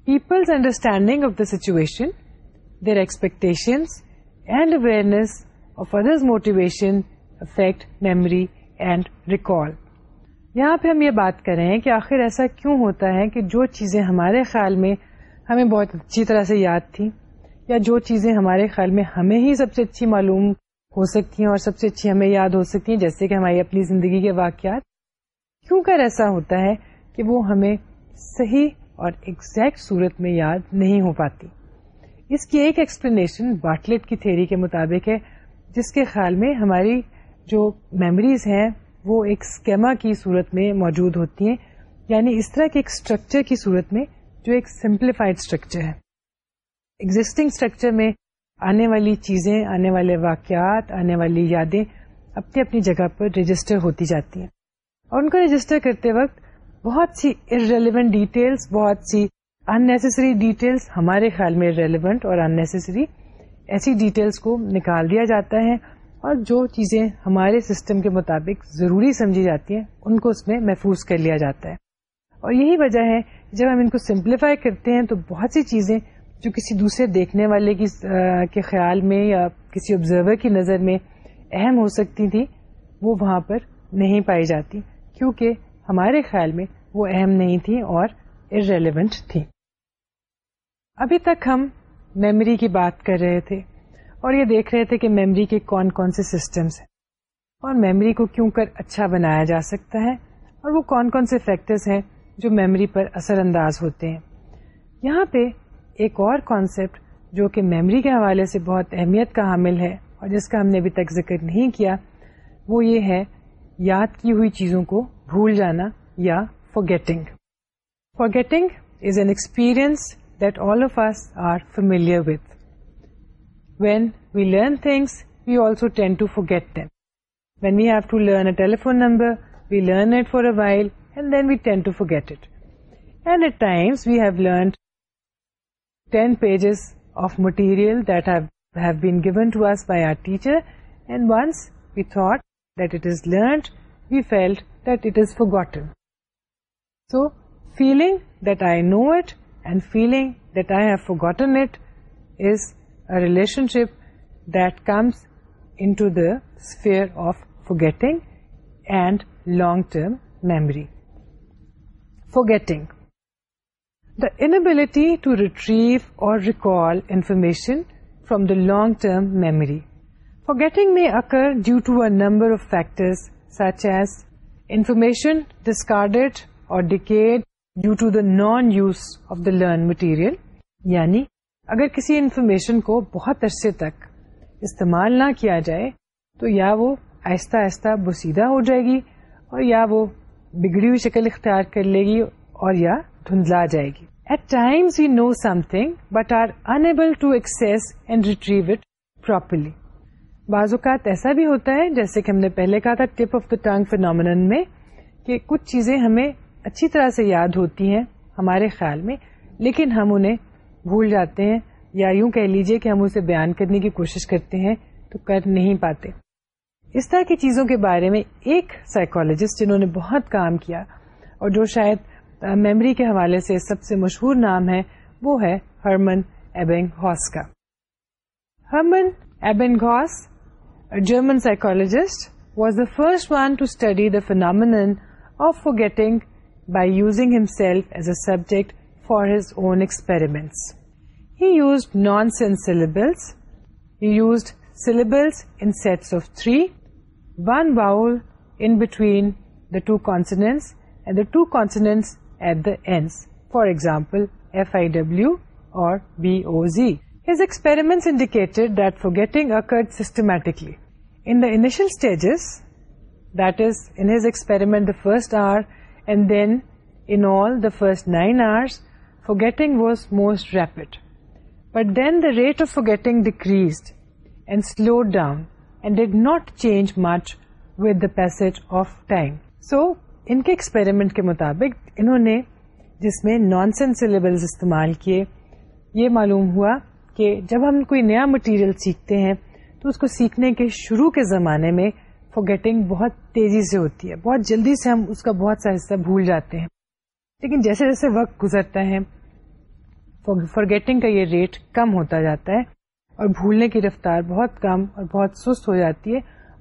people understanding of the situation their expectation and awareness of other motivation affect memory and record یہاں پہ ہم یہ بات کریں کہ آخر ایسا کیوں ہوتا ہے کہ جو چیزیں ہمارے خیال میں ہمیں بہت اچھی طرح سے یاد تھی یا جو چیزیں ہمارے خیال میں ہمیں ہی سب سے اچھی معلوم ہو سکتی ہیں اور سب سے اچھی ہمیں یاد ہو سکتی ہیں جیسے کہ ہماری اپنی زندگی کے واقعات کیوں کر ایسا ہوتا ہے کہ وہ ہمیں صحیح اور ایکزیکٹ صورت میں یاد نہیں ہو پاتی اس کی ایک ایکسپلینیشن باٹلیٹ کی تھیری کے مطابق ہے جس کے خیال میں ہماری جو میموریز ہیں وہ ایک اسکیما کی صورت میں موجود ہوتی ہیں یعنی اس طرح کے ایک اسٹرکچر کی صورت میں جو ایک سمپلیفائڈ اسٹرکچر ہے ایگزٹنگ اسٹرکچر میں آنے والی چیزیں آنے والے واقعات آنے والی یادیں اپنی اپنی جگہ پر رجسٹر ہوتی جاتی ہیں اور ان کو رجسٹر کرتے وقت بہت سی ار ڈیٹیلس بہت سی اننیسیسری ڈیٹیلس ہمارے خیال میں ریلیونٹ اور اننیسسری ایسی ڈیٹیلس کو نکال دیا جاتا ہے اور جو چیزیں ہمارے سسٹم کے مطابق ضروری سمجھی جاتی ہیں ان کو اس میں محفوظ کر لیا جاتا ہے اور یہی وجہ ہے جب ہم ان کو سمپلیفائی کرتے ہیں تو بہت سی چیزیں جو کسی دوسرے دیکھنے والے کی کے خیال میں یا کسی آبزرور کی نظر میں اہم ہو سکتی تھیں وہاں پر نہیں پائی جاتی کیونکہ ہمارے خیال میں وہ اہم نہیں تھیں اور ارریلیونٹ تھی ابھی تک ہم میمری کی بات کر رہے تھے اور یہ دیکھ رہے تھے کہ میموری کے کون کون سے سسٹمس ہیں اور میموری کو کیوں کر اچھا بنایا جا سکتا ہے اور وہ کون کون سے فیکٹرس ہیں جو میموری پر اثر انداز ہوتے ہیں یہاں پہ ایک اور کانسیپٹ جو کہ میموری کے حوالے سے بہت اہمیت کا حامل ہے اور جس کا ہم نے ابھی تک ذکر نہیں کیا وہ یہ ہے یاد کی ہوئی چیزوں کو بھول جانا یا forgetting getting is an experience all of are with when we learn things we also tend to forget learn when telephone number we learn it for while and then we tend to forget it. And at times we have learned 10 pages of material that have been given to us by our teacher, and once we thought that it is learned, we felt that it is forgotten. So feeling that I know it and feeling that I have forgotten it is a relationship that comes into the sphere of forgetting and long-term memory. Forgetting the inability to retrieve or recall information from the long term memory forgetting میں اگر due to number of factor formation discarded or decayed due to the non use of the learn material یعنی اگر کسی information کو بہت عرصے تک استعمال نہ کیا جائے تو یا وہ آہستہ آہستہ بسیدہ ہو جائے گی اور یا وہ بگڑی ہوئی شکل اختیار کر لے گی اور یا دھندلا جائے گی at time we know something but are unable to access and retrieve it properly بعض اوقات ایسا بھی ہوتا ہے جیسے کہ ہم نے پہلے کہا تھا ٹپ آف دا ٹنگ فینومن میں کہ کچھ چیزیں ہمیں اچھی طرح سے یاد ہوتی ہیں ہمارے خیال میں لیکن ہم انہیں بھول جاتے ہیں یا یوں کہہ لیجیے کہ ہم اسے بیان کرنے کی کوشش کرتے ہیں تو کر نہیں پاتے اس طرح کی چیزوں کے بارے میں ایک سائیکولوجسٹ جنہوں نے بہت کام کیا اور جو شاید میمری کے حوالے سے سب سے مشہور نام ہے وہ ہے ہرمن ہاس کا Hermann Ebbinghaus German psychologist was the first one to study the phenomenon of forgetting by using himself as a subject for his own experiments he used nonsense syllables he used syllables in sets of 3, one vowel in between the two consonants and the two consonants at the ends, for example FIW or BOZ. His experiments indicated that forgetting occurred systematically. In the initial stages, that is, in his experiment the first hour and then in all the first 9 hours, forgetting was most rapid. But then the rate of forgetting decreased and slow down and did not change much with the pace of time so ان کے experiment کے مطابق انہوں نے جس میں naan sense سلیبلز استعمال کیے یہ معلوم ہوا کہ جب ہم کوئی نیا مٹیریل سیکھتے ہیں تو اس کو سیکھنے کے شروع کے زمانے میں فوگیٹنگ بہت تیزی سے ہوتی ہے بہت جلدی سے ہم اس کا بہت سا حصہ بھول جاتے ہیں لیکن جیسے جیسے وقت گزرتا ہے فارگیٹنگ کا یہ ریٹ کم ہوتا جاتا ہے اور بھولنے کی رفتار بہت کم اور بہت سست ہو جاتی ہے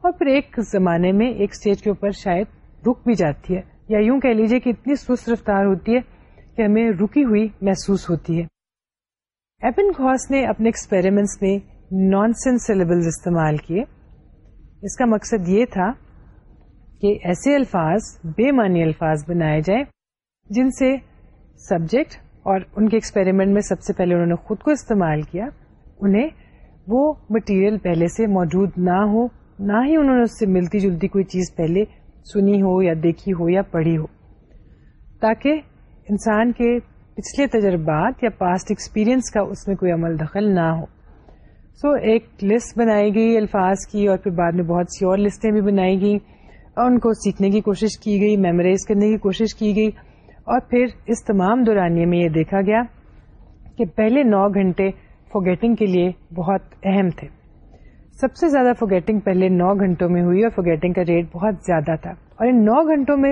اور پھر ایک زمانے میں ایک اسٹیج کے اوپر شاید رک بھی جاتی ہے یا یوں کہہ کہ اتنی سست رفتار ہوتی ہے کہ ہمیں رکی ہوئی محسوس ہوتی ہے ایپن گھوس نے اپنے ایکسپیریمنٹس میں نان سینس سیلیبلز استعمال کیے اس کا مقصد یہ تھا کہ ایسے الفاظ بے معنی الفاظ بنائے جائیں جن سے سبجیکٹ اور ان کے ایکسپیریمنٹ میں سب سے پہلے انہوں نے خود کو استعمال کیا انہیں وہ مٹیریل پہلے سے موجود نہ ہو نہ ہی انہوں نے اس سے ملتی جلتی کوئی چیز پہلے سنی ہو یا دیکھی ہو یا پڑھی ہو تاکہ انسان کے پچھلے تجربات یا پاسٹ ایکسپیرئنس کا اس میں کوئی عمل دخل نہ ہو سو so, ایک لسٹ بنائی گئی الفاظ کی اور پھر بعد میں بہت سی اور لسٹیں بھی بنائی گئیں اور ان کو سیکھنے کی کوشش کی گئی میمورائز کرنے کی کوشش کی گئی اور پھر اس تمام دورانیے میں یہ دیکھا گیا کہ پہلے نو گھنٹے فوگیٹنگ کے لیے بہت اہم تھے سب سے زیادہ فوگیٹنگ پہلے نو گھنٹوں میں ہوئی اور فوگیٹنگ کا ریٹ بہت زیادہ تھا اور ان نو گھنٹوں میں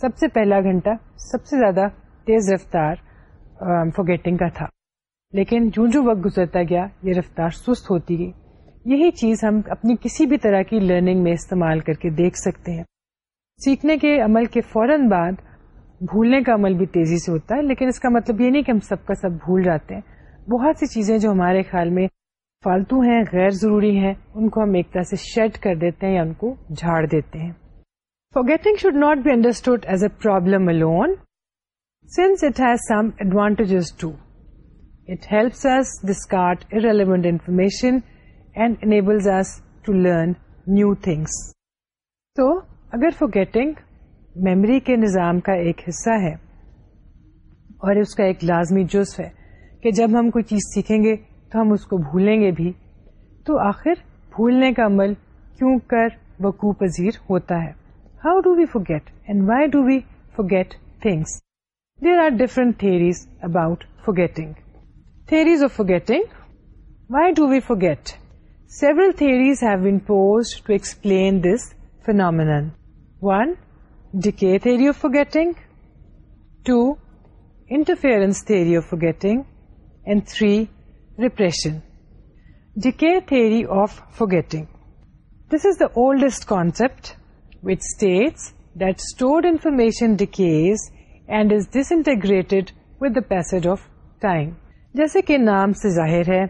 سب سے پہلا گھنٹہ سب سے زیادہ تیز رفتار فوگیٹنگ کا تھا لیکن جو وقت گزرتا گیا یہ رفتار سست ہوتی گئی یہی چیز ہم اپنی کسی بھی طرح کی لرننگ میں استعمال کر کے دیکھ سکتے ہیں سیکھنے کے عمل کے فوراً بعد بھولنے کا عمل بھی تیزی سے ہوتا ہے لیکن اس کا مطلب یہ نہیں کہ ہم سب کا سب بھول جاتے ہیں بہت سی چیزیں جو ہمارے خیال میں فالتو ہیں غیر ضروری ہیں ان کو ہم ایک طرح سے شیڈ کر دیتے ہیں یا ان کو جھاڑ دیتے ہیں forgetting should not be understood as a problem alone lone sense it has some advantages to it helps us discard irrelevant information and enables us to learn new things تو اگر فار گیٹنگ میموری کے نظام کا ایک حصہ ہے اور اس کا ایک لازمی جزو ہے کہ جب ہم کوئی چیز سیکھیں گے تو ہم اس کو بھولیں گے بھی تو آخر بھولنے کا عمل کیوں کر وقوع پذیر ہوتا ہے how do we forget and why do we get things there are different theories about forgetting theories of getting why do we get several theories have been posed to explain this phenomenon one decay theory forgetting two interference theory of forgetting جیسے کہ نام سے ظاہر ہے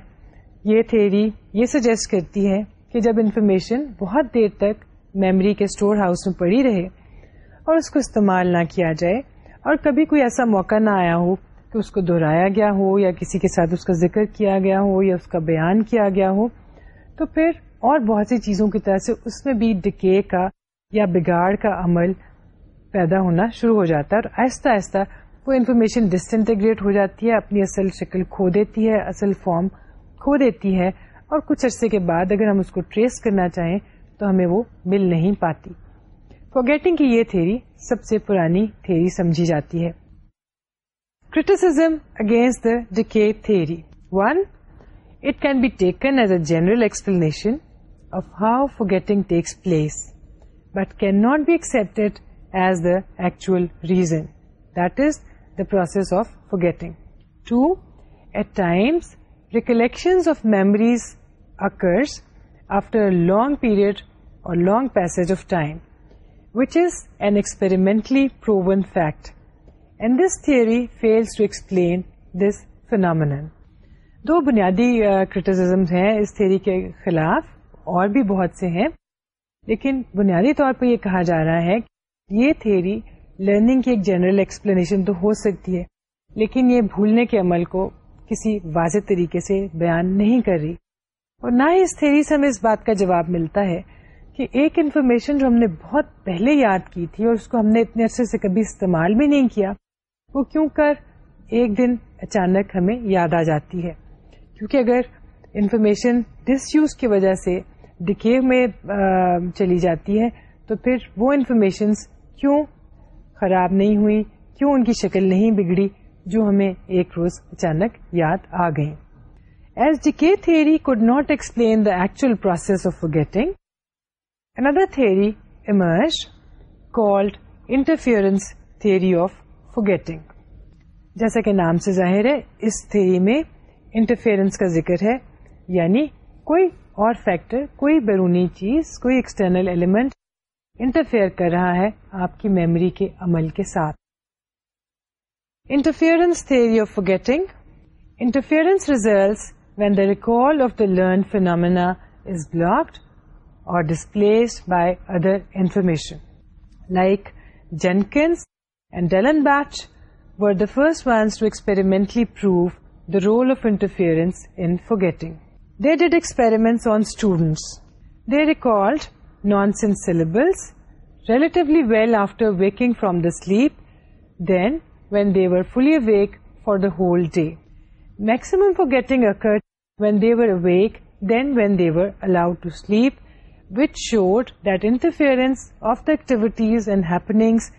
یہ theory یہ suggest کرتی ہے کہ جب انفارمیشن بہت دیر تک میموری کے اسٹور ہاؤس میں پڑی رہے اور اس کو استعمال نہ کیا جائے اور کبھی کوئی ایسا موقع نہ آیا ہو کہ اس کو دہرایا گیا ہو یا کسی کے ساتھ اس کا ذکر کیا گیا ہو یا اس کا بیان کیا گیا ہو تو پھر اور بہت سی چیزوں کی طرح سے اس میں بھی ڈکے کا یا بگاڑ کا عمل پیدا ہونا شروع ہو جاتا ہے اور آہستہ آہستہ وہ انفارمیشن ڈسنٹیگریٹ ہو جاتی ہے اپنی اصل شکل کھو دیتی ہے اصل فارم کھو دیتی ہے اور کچھ عرصے کے بعد اگر ہم اس کو ٹریس کرنا چاہیں تو ہمیں وہ مل نہیں پاتی فوگیٹنگ کی یہ تھیری سب سے پرانی تھیری سمجھی جاتی ہے Criticism against the decay theory. One, it can be taken as a general explanation of how forgetting takes place, but cannot be accepted as the actual reason, that is, the process of forgetting. Two, at times, recollections of memories occurs after a long period or long passage of time, which is an experimentally proven fact. This theory fails to explain this phenomenon. دو بنیادی criticism ہیں اس theory کے خلاف اور بھی بہت سے ہیں لیکن بنیادی طور پر یہ کہا جا رہا ہے کہ یہ تھیوری لرننگ کی ایک جنرل ایکسپلینیشن تو ہو سکتی ہے لیکن یہ بھولنے کے عمل کو کسی واضح طریقے سے بیان نہیں کر رہی اور نہ ہی اس تھیوری سے ہمیں اس بات کا جواب ملتا ہے کہ ایک انفارمیشن جو ہم نے بہت پہلے یاد کی تھی اور اس کو ہم نے اتنے عرصے سے کبھی استعمال بھی نہیں کیا وہ کیوں کر ایک دن اچانک ہمیں یاد آ جاتی ہے کیونکہ اگر انفارمیشن ڈس یوز کی وجہ سے ڈکے میں چلی جاتی ہے تو پھر وہ انفارمیشن کیوں خراب نہیں ہوئی کیوں ان کی شکل نہیں بگڑی جو ہمیں ایک روز اچانک یاد آ گئی as decay theory could not explain the actual process of getting another theory emerged called interference theory of forgetting جیسا کہ نام سے ظاہر ہے اس تھیری میں انٹرفیئرنس کا ذکر ہے یعنی کوئی اور فیکٹر کوئی بیرونی چیز کوئی ایکسٹرنل ایلیمنٹ انٹرفیئر کر رہا ہے آپ کی میموری کے عمل کے ساتھ interference theory of forgetting interference result when the recall of the learn phenomena is blocked or displaced by other information like Jenkins and Dell and Batch were the first ones to experimentally prove the role of interference in forgetting. They did experiments on students. They recalled nonsense syllables relatively well after waking from the sleep than when they were fully awake for the whole day. Maximum forgetting occurred when they were awake than when they were allowed to sleep, which showed that interference of the activities and happenings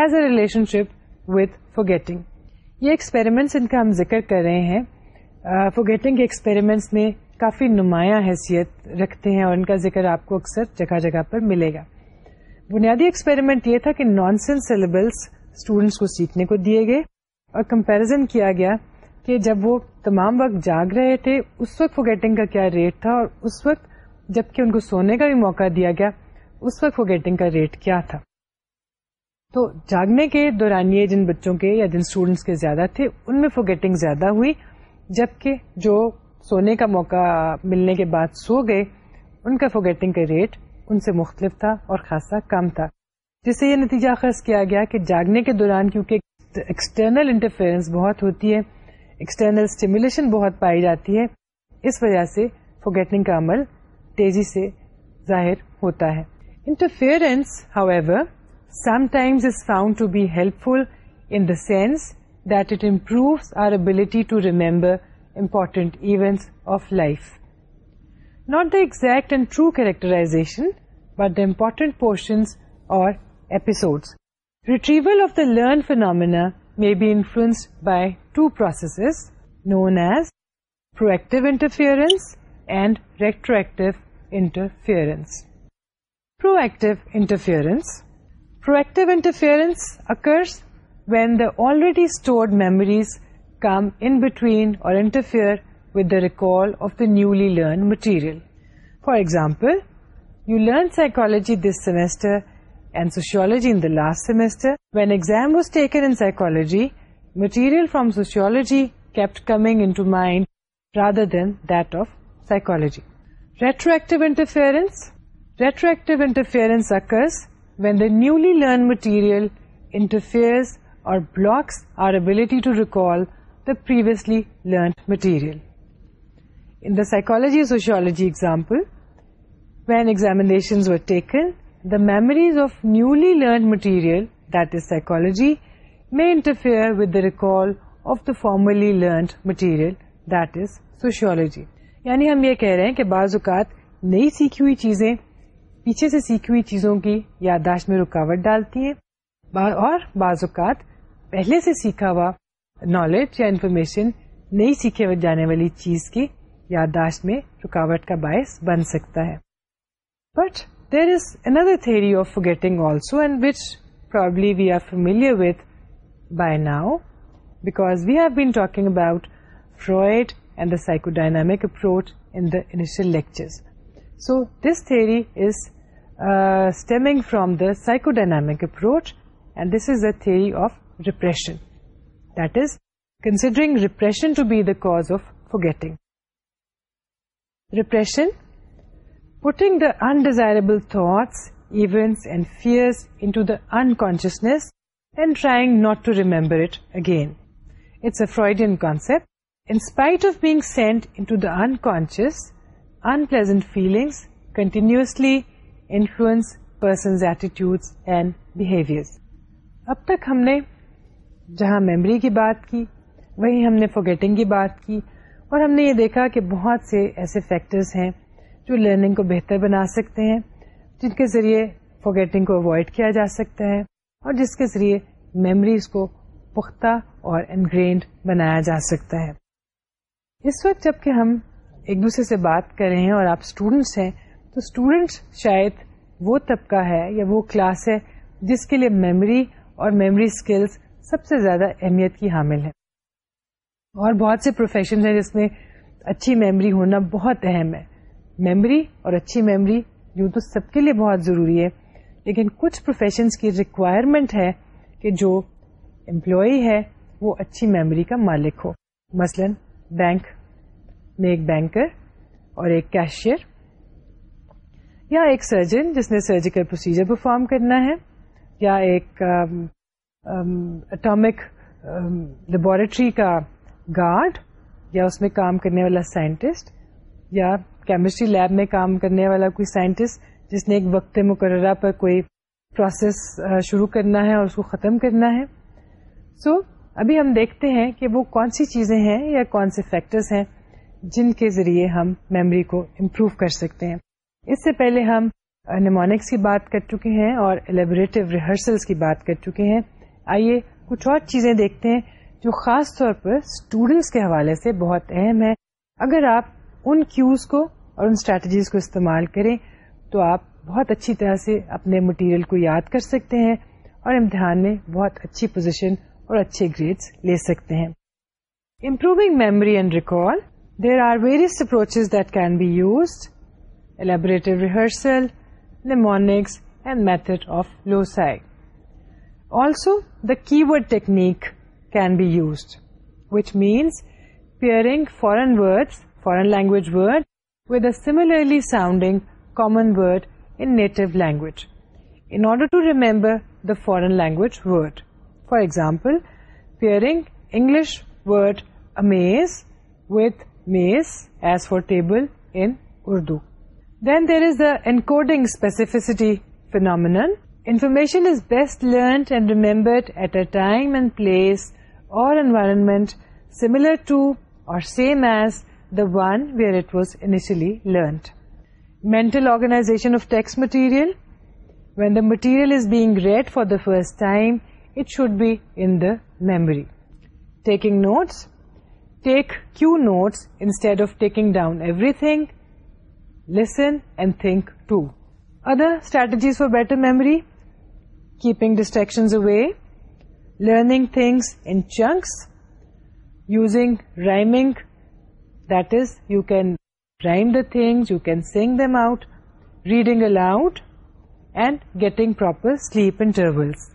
as a relationship with forgetting یہ experiments ان کا ہم ذکر کر رہے ہیں forgetting کے experiments میں کافی نمایاں حیثیت رکھتے ہیں اور ان کا ذکر آپ کو اکثر جگہ جگہ پر ملے گا بنیادی ایکسپیریمنٹ یہ تھا کہ نان سینس سلیبلس اسٹوڈینٹس کو سیکھنے کو دیے گئے اور کمپیرزن کیا گیا کہ جب وہ تمام وقت جاگ رہے تھے اس وقت فوگیٹنگ کا کیا ریٹ تھا اور اس وقت جبکہ ان کو سونے کا بھی موقع دیا گیا اس وقت فوگیٹنگ کا ریٹ کیا تھا تو جاگنے کے دوران یہ جن بچوں کے یا جن اسٹوڈینٹس کے زیادہ تھے ان میں فوگیٹنگ زیادہ ہوئی جبکہ جو سونے کا موقع ملنے کے بعد سو گئے ان کا فوگیٹنگ کا ریٹ ان سے مختلف تھا اور خاصا کم تھا جس سے یہ نتیجہ خرچ کیا گیا کہ جاگنے کے دوران کیونکہ ایکسٹرنل انٹرفیئرنس بہت ہوتی ہے ایکسٹرنل اسٹیمولیشن بہت پائی جاتی ہے اس وجہ سے فوگیٹنگ کا عمل تیزی سے ظاہر ہوتا ہے interference however sometimes is found to be helpful in the sense that it improves our ability to remember important events of life. Not the exact and true characterization, but the important portions or episodes. Retrieval of the learned phenomena may be influenced by two processes known as proactive interference and retroactive interference. Proactive interference Proactive interference occurs when the already stored memories come in between or interfere with the recall of the newly learned material. For example, you learned psychology this semester and sociology in the last semester. When exam was taken in psychology, material from sociology kept coming into mind rather than that of psychology. Retroactive interference occurs when the newly learn material interfere or previously learn material in psychology sociology example when examination taken the memories of newly learn material that is psychology میں interfere with the recall of the formerly learned material that is sociology یعنی ہم یہ کہہ رہے ہیں کہ بعض اوقات نہیں سیکھی ہوئی چیزیں پیچھے سے سیکھی ہوئی چیزوں کی یادداشت میں رکاوٹ ڈالتی ہے اور بعض اوقات پہلے سے سیکھا ہوا نالج یا انفارمیشن نئی سیکھے جانے والی چیز کی یادداشت میں رکاوٹ کا باعث بن سکتا ہے but there is another theory of getting also and which probably we are by now because we have been talking about Freud and the psychodynamic approach in the initial lecture So this theory is uh, stemming from the psychodynamic approach, and this is a theory of repression, that is, considering repression to be the cause of forgetting. Repression, putting the undesirable thoughts, events and fears into the unconsciousness and trying not to remember it again. It's a Freudian concept. In spite of being sent into the unconscious, unpleasant feelings continuously influence person's attitudes and behaviors. اب تک ہم نے جہاں memory کی بات کی وہی ہم نے فوگیٹنگ کی بات کی اور ہم نے یہ دیکھا کہ بہت سے ایسے factors ہیں جو لرننگ کو بہتر بنا سکتے ہیں جن کے ذریعے فوگیٹنگ کو اوائڈ کیا جا سکتا ہے اور جس کے ذریعے memories کو پختہ اور انگرینڈ بنایا جا سکتا ہے اس وقت جب کہ ہم ایک دوسرے سے بات کر رہے ہیں اور آپ اسٹوڈنٹس ہیں تو اسٹوڈنٹس شاید وہ طبقہ ہے یا وہ کلاس ہے جس کے لیے میموری اور میموری اسکلس سب سے زیادہ اہمیت کی حامل ہے اور بہت سے پروفیشن ہیں جس میں اچھی میموری ہونا بہت اہم ہے میموری اور اچھی میموری یوں تو سب کے لیے بہت ضروری ہے لیکن کچھ پروفیشنس کی ریکوائرمنٹ ہے کہ جو امپلائی ہے وہ اچھی میموری کا مالک ہو مثلاً بینک میں ایک بینکر اور ایک کیشئر یا ایک سرجن جس نے سرجیکل پروسیجر پرفارم کرنا ہے یا ایک اٹامک لیبورٹری کا گارڈ یا اس میں کام کرنے والا سائنٹسٹ یا کیمسٹری لیب میں کام کرنے والا کوئی سائنٹسٹ جس نے ایک وقت مقررہ پر کوئی پروسیس شروع کرنا ہے اور اس کو ختم کرنا ہے سو so, ابھی ہم دیکھتے ہیں کہ وہ کون سی چیزیں ہیں یا کون سے فیکٹرز ہیں جن کے ذریعے ہم میموری کو امپروو کر سکتے ہیں اس سے پہلے ہم نیمونکس کی بات کر چکے ہیں اور الیبریٹو ریہرسلس کی بات کر چکے ہیں آئیے کچھ اور چیزیں دیکھتے ہیں جو خاص طور پر اسٹوڈینٹس کے حوالے سے بہت اہم ہے اگر آپ ان کیوز کو اور ان اسٹریٹجیز کو استعمال کریں تو آپ بہت اچھی طرح سے اپنے مٹیریل کو یاد کر سکتے ہیں اور امتحان میں بہت اچھی پوزیشن اور اچھے گریڈس لے سکتے ہیں improving memory and record There are various approaches that can be used: elaborative rehearsal, mnemonics, and method of loci. Also, the keyword technique can be used, which means pairing foreign words, foreign language word, with a similarly sounding common word in native language in order to remember the foreign language word. For example, pairing English word amaze with Mace, as for table in Urdu. Then there is the encoding specificity phenomenon. Information is best learnt and remembered at a time and place or environment similar to or same as the one where it was initially learnt. Mental organization of text material. When the material is being read for the first time, it should be in the memory. Taking notes. Take cue notes instead of taking down everything. Listen and think too. Other strategies for better memory: keeping distractions away, learning things in chunks, using rhyming, that is, you can rhyme the things, you can sing them out, reading aloud, and getting proper sleep intervals.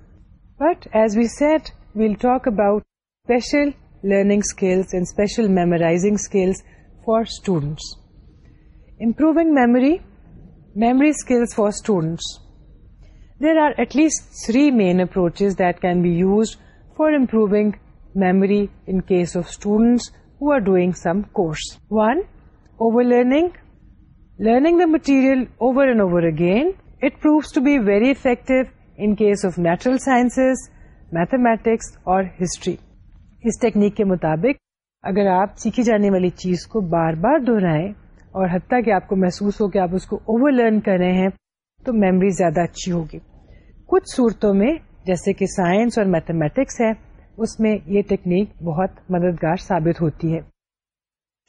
But as we said, we'll talk about special learning skills and special memorizing skills for students. Improving memory skills for students. There are at least three main approaches that can be used for improving memory in case of students who are doing some course. One, overlearning. Learning the material over and over again. It proves to be very effective in case of natural sciences, mathematics or history. اس technique کے مطابق اگر آپ سیکھی جانے والی چیز کو بار بار دہرائیں اور حتیٰ کہ آپ کو محسوس ہو کہ آپ اس کو اوور لرن کر رہے ہیں تو میموری زیادہ اچھی ہوگی کچھ صورتوں میں جیسے کہ سائنس اور میتھمیٹکس ہے اس میں یہ ٹیکنیک بہت مددگار ثابت ہوتی ہے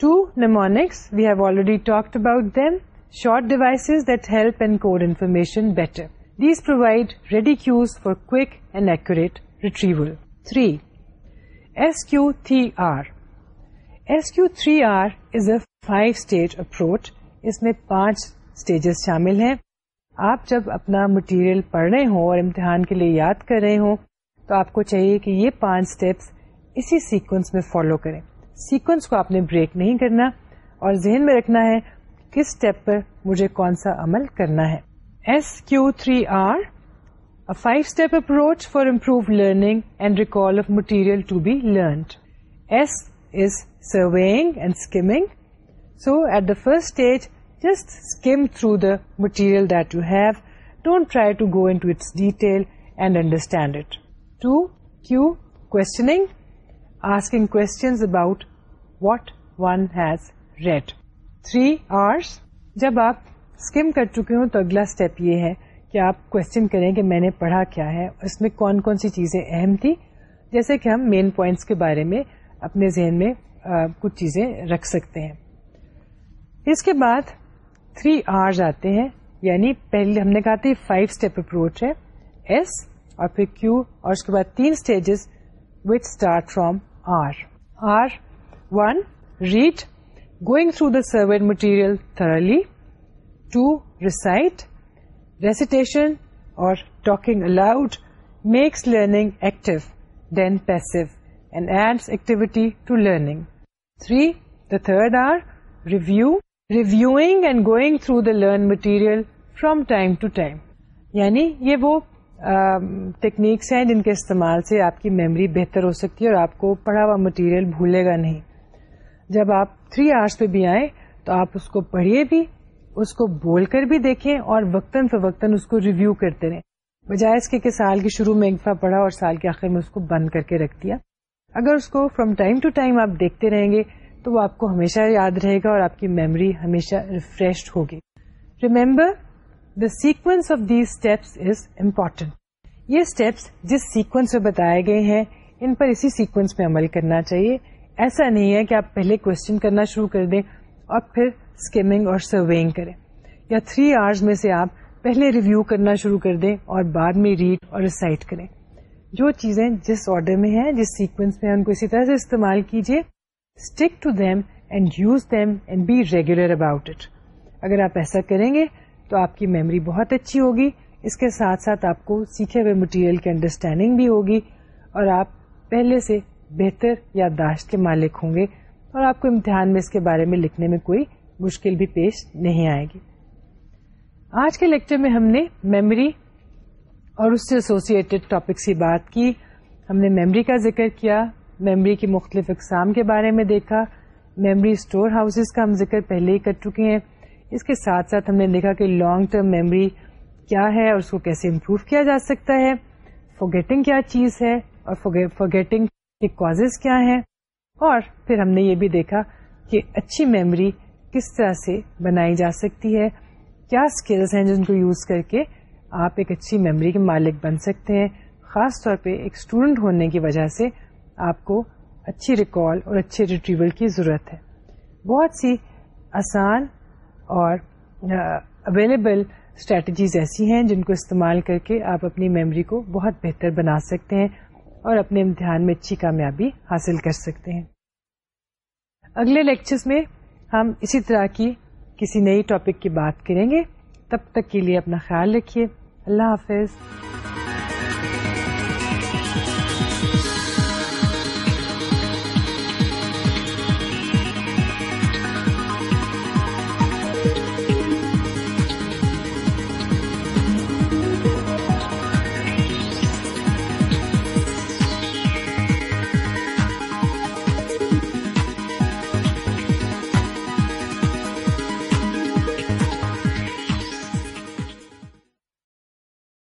two mnemonics we have already talked about them short devices that help and code information better these provide ready cues for and accurate retrieval three SQ3R. S Q three R is a five stage approach اس میں پانچ stages شامل ہیں آپ جب اپنا material پڑھ رہے ہوں اور امتحان کے لیے یاد کر رہے ہوں تو آپ کو چاہیے کہ یہ پانچ اسٹیپس اسی سیکوینس میں فالو کریں سیکوینس کو آپ نے بریک نہیں کرنا اور ذہن میں رکھنا ہے کس اسٹیپ پر مجھے کون سا عمل کرنا ہے S Q three R a five step approach for improve learning and recall of material to be learned S is surveying and so at the first stage just skim through the material that you have don't try to go into its detail and understand it questioning questions about what one has read three Rs جب آپ scheme کر چکے ہو تو اگلا step یہ ہے کہ آپ کوشچن کریں کہ میں نے پڑھا کیا ہے اس میں کون کون سی چیزیں اہم تھی جیسے کہ ہم مین پوائنٹس کے بارے میں اپنے ذہن میں کچھ چیزیں رکھ سکتے ہیں اس کے بعد تھری آر آتے ہیں یعنی پہلے ہم نے کہا تھا فائیو اسٹیپ اپروچ ہے ایس اور پھر کیو اور اس کے بعد تین stages start from R R one read going through the survey material thoroughly two recite recitation or talking aloud makes learning active than pace and activity to learning three the third R review reviewing and going through the learn material from time to time یعنی یہ وہ techniques ہیں جن کے استعمال سے آپ کی میمری بہتر ہو سکتی ہے اور آپ کو پڑھا ہوا مٹیریل بھولے گا نہیں جب آپ تھری آرس پہ بھی آئے تو آپ اس کو پڑھیے بھی اس کو بول کر بھی دیکھیں اور وقتاً فوقتاً اس کو ریویو کرتے رہیں بجائے اس کے سال کے شروع میں دفعہ پڑھا اور سال کے آخر میں اس کو بند کر کے رکھ دیا اگر اس کو فرام ٹائم ٹو ٹائم آپ دیکھتے رہیں گے تو وہ آپ کو ہمیشہ یاد رہے گا اور آپ کی میموری ہمیشہ ریفریش ہوگی remember the sequence of these steps is important یہ اسٹیپس جس سیکوینس میں بتائے گئے ہیں ان پر اسی سیکوینس میں عمل کرنا چاہیے ایسا نہیں ہے کہ آپ پہلے کوشچن کرنا شروع کر دیں اور پھر اور سرویئنگ کریں یا تھری آرز میں سے آپ پہلے ریویو کرنا شروع کر دیں اور بعد میں ریڈ اور ریسائٹ کریں جو چیزیں جس آرڈر میں ہیں جس سیکوینس میں ان کو اسی طرح سے استعمال کیجیے stick to them them and and use be regular about it اگر آپ ایسا کریں گے تو آپ کی میموری بہت اچھی ہوگی اس کے ساتھ ساتھ آپ کو سیکھے ہوئے مٹیریل کی انڈرسٹینڈنگ بھی ہوگی اور آپ پہلے سے بہتر یادداشت کے مالک ہوں گے اور آپ کو امتحان میں اس کے بارے میں لکھنے میں کوئی مشکل بھی پیش نہیں آئے گی آج کے لیکچر میں ہم نے میمری اور اس سے ایسوسیڈ ٹاپکس کی بات کی ہم نے میمری کا ذکر کیا میموری کی مختلف اقسام کے بارے میں دیکھا میموری اسٹور ہاؤسز کا ہم ذکر پہلے ہی کر چکے ہیں اس کے ساتھ ساتھ ہم نے دیکھا کہ لانگ ٹرم میموری کیا ہے اور اس کو کیسے امپروو کیا جا سکتا ہے فوگیٹنگ کیا چیز ہے اور فوگیٹنگ کے کاز کیا ہیں اور پھر ہم نے یہ بھی دیکھا کہ اچھی میموری کس طرح سے بنائی جا سکتی ہے کیا اسکلس ہیں جن کو یوز کر کے آپ ایک اچھی میموری کے مالک بن سکتے ہیں خاص طور پہ ایک اسٹوڈنٹ ہونے کی وجہ سے آپ کو اچھی ریکال اور اچھے ریٹریول کی ضرورت ہے بہت سی آسان اور اویلیبل اسٹریٹجیز ایسی ہیں جن کو استعمال کر کے آپ اپنی میموری کو بہت بہتر بنا سکتے ہیں اور اپنے امتحان میں اچھی کامیابی حاصل کر سکتے ہیں اگلے لیکچرز میں ہم اسی طرح کی کسی نئی ٹاپک کی بات کریں گے تب تک کے لیے اپنا خیال رکھیے اللہ حافظ